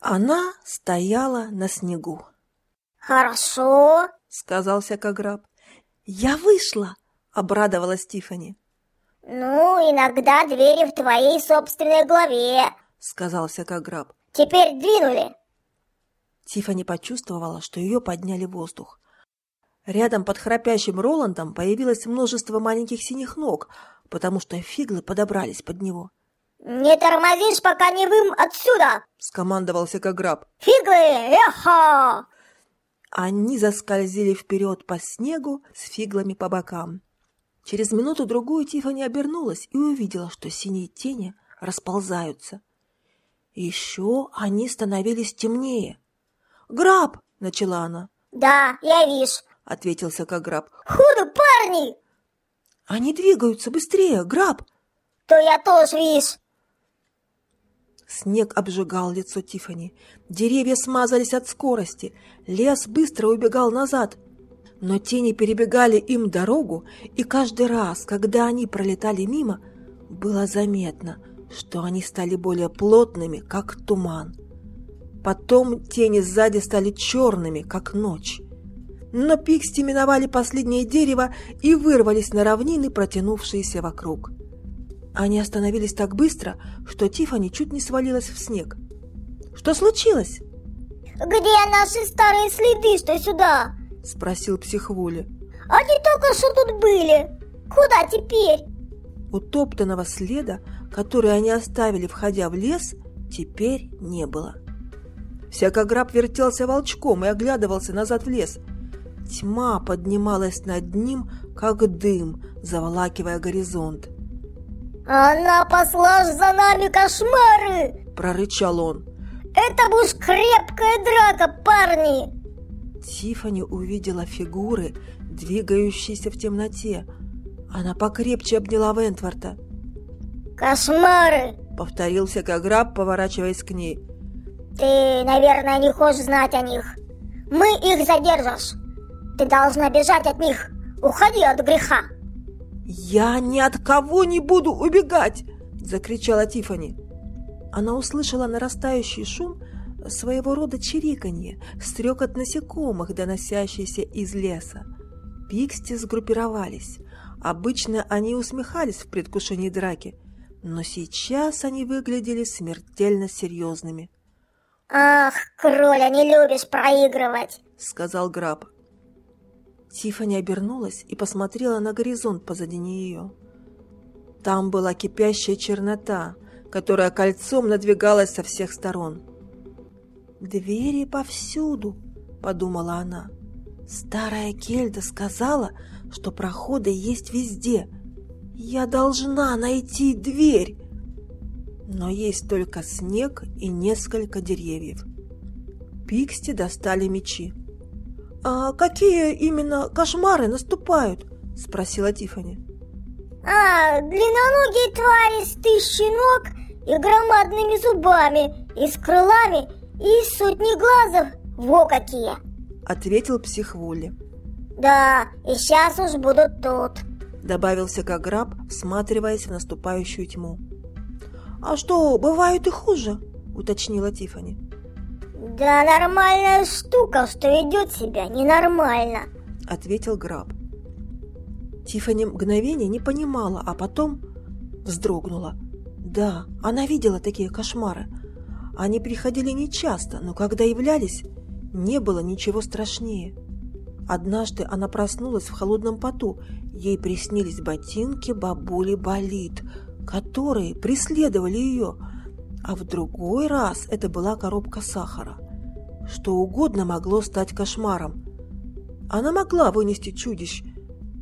Она стояла на снегу. «Хорошо», — сказал Сякограб. «Я вышла!» — обрадовалась Тифани. «Ну, иногда двери в твоей собственной голове», — сказал Сякограб. «Теперь двинули». Тифани почувствовала, что ее подняли в воздух. Рядом под храпящим Роландом появилось множество маленьких синих ног, потому что фиглы подобрались под него. «Не тормозишь, пока не вым отсюда!» — скомандовал Секограб. «Фиглы! Эхо!» Они заскользили вперед по снегу с фиглами по бокам. Через минуту-другую Тифани обернулась и увидела, что синие тени расползаются. Еще они становились темнее. «Граб!» — начала она. «Да, я вижу», — ответил Сакограб. «Худо, парни!» «Они двигаются быстрее, Граб!» «То я тоже вижу!» Снег обжигал лицо Тифани. Деревья смазались от скорости. Лес быстро убегал назад. Но тени перебегали им дорогу, и каждый раз, когда они пролетали мимо, было заметно, что они стали более плотными, как туман. Потом тени сзади стали черными, как ночь. Но Пиксти миновали последнее дерево и вырвались на равнины, протянувшиеся вокруг. Они остановились так быстро, что Тифани чуть не свалилась в снег. «Что случилось?» «Где наши старые следы, что сюда?» – спросил психвули. «Они только что тут были. Куда теперь?» Утоптанного следа, который они оставили, входя в лес, теперь не было. Всякограб вертелся волчком и оглядывался назад в лес. Тьма поднималась над ним, как дым, заволакивая горизонт. «Она посла за нами кошмары!» – прорычал он. «Это уж крепкая драка, парни!» Тифани увидела фигуры, двигающиеся в темноте. Она покрепче обняла Вентворта. «Кошмары!» — повторил Секограб, поворачиваясь к ней. «Ты, наверное, не хочешь знать о них. Мы их задержишь. Ты должна бежать от них. Уходи от греха!» «Я ни от кого не буду убегать!» – закричала Тифани. Она услышала нарастающий шум своего рода чириканье, стрекот насекомых, доносящийся из леса. Пиксти сгруппировались. Обычно они усмехались в предвкушении драки, но сейчас они выглядели смертельно серьезными. «Ах, кроля, не любишь проигрывать!» — сказал Граб. Тиффани обернулась и посмотрела на горизонт позади нее. Там была кипящая чернота, которая кольцом надвигалась со всех сторон. «Двери повсюду», — подумала она. «Старая Кельда сказала, что проходы есть везде. Я должна найти дверь!» Но есть только снег и несколько деревьев. Пиксти достали мечи. «А какие именно кошмары наступают?» – спросила Тифани. «А, длинноногие твари с тысячи ног и громадными зубами, и с крылами, и сотни глазов, во какие!» – ответил психвули. «Да, и сейчас уж будут тут», – добавился Каграб, всматриваясь в наступающую тьму. «А что, бывают и хуже?» – уточнила Тифани. «Да нормальная штука, что ведет себя ненормально», — ответил Граб. Тиффани мгновение не понимала, а потом вздрогнула. Да, она видела такие кошмары. Они приходили нечасто, но когда являлись, не было ничего страшнее. Однажды она проснулась в холодном поту. Ей приснились ботинки бабули Болит, которые преследовали ее – а в другой раз это была коробка сахара. Что угодно могло стать кошмаром. Она могла вынести чудищ,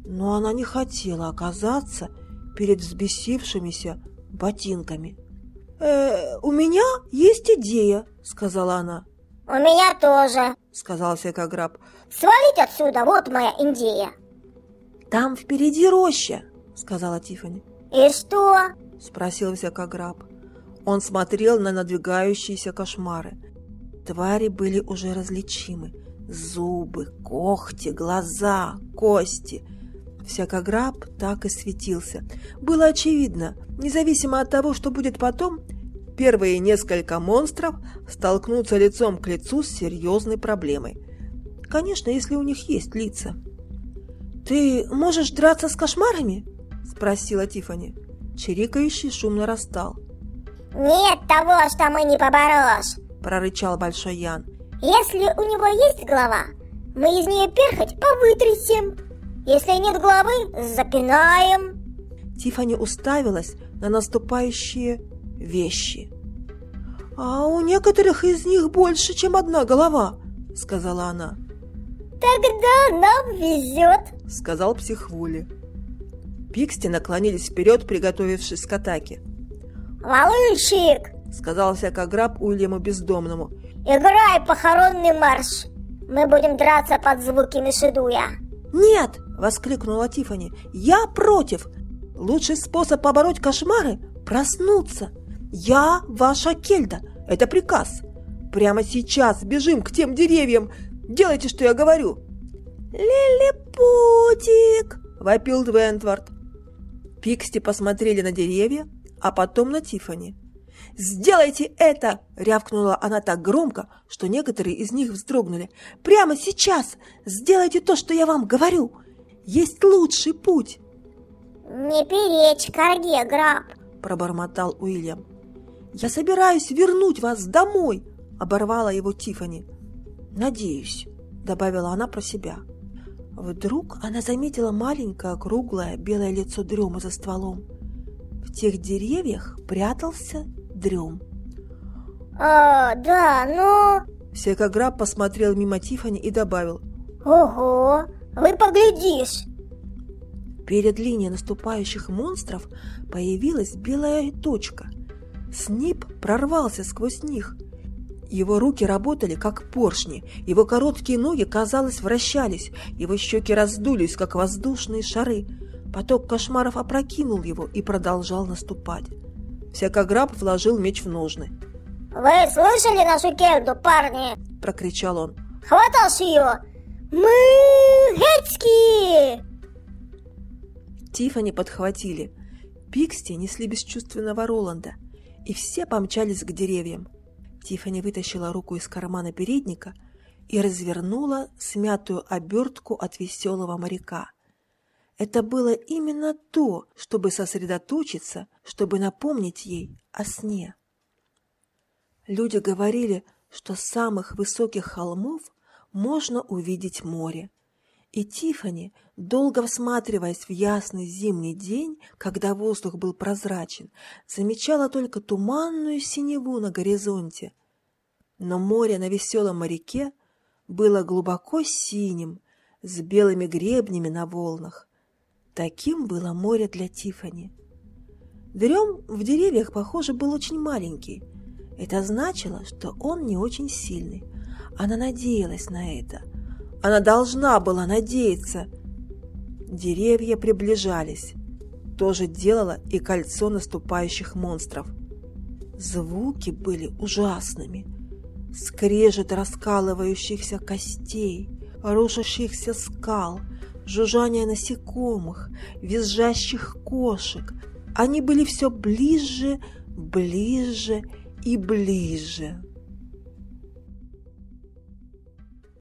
но она не хотела оказаться перед взбесившимися ботинками. «Э, «У меня есть идея», — сказала она. «У меня тоже», — сказал Секограб. «Свалить отсюда, вот моя идея». «Там впереди роща», — сказала Тифани. «И что?» — спросил Секограб. Он смотрел на надвигающиеся кошмары. Твари были уже различимы. Зубы, когти, глаза, кости. Всякограб так и светился. Было очевидно, независимо от того, что будет потом, первые несколько монстров столкнутся лицом к лицу с серьезной проблемой. Конечно, если у них есть лица. «Ты можешь драться с кошмарами?» – спросила Тифани. Чирикающий шум нарастал. «Нет того, что мы не поборешь!» – прорычал Большой Ян. «Если у него есть голова, мы из нее перхоть повытрясем. Если нет головы, запинаем!» Тифани уставилась на наступающие вещи. «А у некоторых из них больше, чем одна голова», — сказала она. «Тогда нам везет», — сказал психвули. Пиксти наклонились вперед, приготовившись к атаке. «Волынщик!» — сказал всякограб Уильяму Бездомному. «Играй похоронный марш! Мы будем драться под звуки Мишедуя!» «Нет!» — воскликнула Тифани. «Я против! Лучший способ побороть кошмары — проснуться! Я ваша Кельда! Это приказ! Прямо сейчас бежим к тем деревьям! Делайте, что я говорю!» «Лилипутик!» — вопил Двентвард. Пиксти посмотрели на деревья, а потом на Тифани. «Сделайте это!» — рявкнула она так громко, что некоторые из них вздрогнули. «Прямо сейчас! Сделайте то, что я вам говорю! Есть лучший путь!» «Не перечь, Карге, граб!» — пробормотал Уильям. «Я собираюсь вернуть вас домой!» — оборвала его Тифани. «Надеюсь», — добавила она про себя. Вдруг она заметила маленькое круглое белое лицо Дрема за стволом. В тех деревьях прятался Дрем. «А, да, но...» Секограб посмотрел мимо Тифани и добавил. «Ого, вы поглядишь!» Перед линией наступающих монстров появилась белая точка. Снип прорвался сквозь них – его руки работали, как поршни, его короткие ноги, казалось, вращались, его щеки раздулись, как воздушные шары. Поток кошмаров опрокинул его и продолжал наступать. Всякограб вложил меч в ножны. «Вы слышали нашу кельду, парни?» – прокричал он. «Хваташ ее! Мы гетские!» Тифани подхватили. Пиксти несли бесчувственного Роланда, и все помчались к деревьям. Тиффани вытащила руку из кармана передника и развернула смятую обертку от веселого моряка. Это было именно то, чтобы сосредоточиться, чтобы напомнить ей о сне. Люди говорили, что с самых высоких холмов можно увидеть море. И Тифани, долго всматриваясь в ясный зимний день, когда воздух был прозрачен, замечала только туманную синеву на горизонте. Но море на веселом моряке было глубоко синим, с белыми гребнями на волнах. Таким было море для Тифани. Дрем в деревьях, похоже, был очень маленький. Это значило, что он не очень сильный. Она надеялась на это – она должна была надеяться. Деревья приближались. То же делало и кольцо наступающих монстров. Звуки были ужасными. Скрежет раскалывающихся костей, рушащихся скал, жужжание насекомых, визжащих кошек. Они были все ближе, ближе и ближе.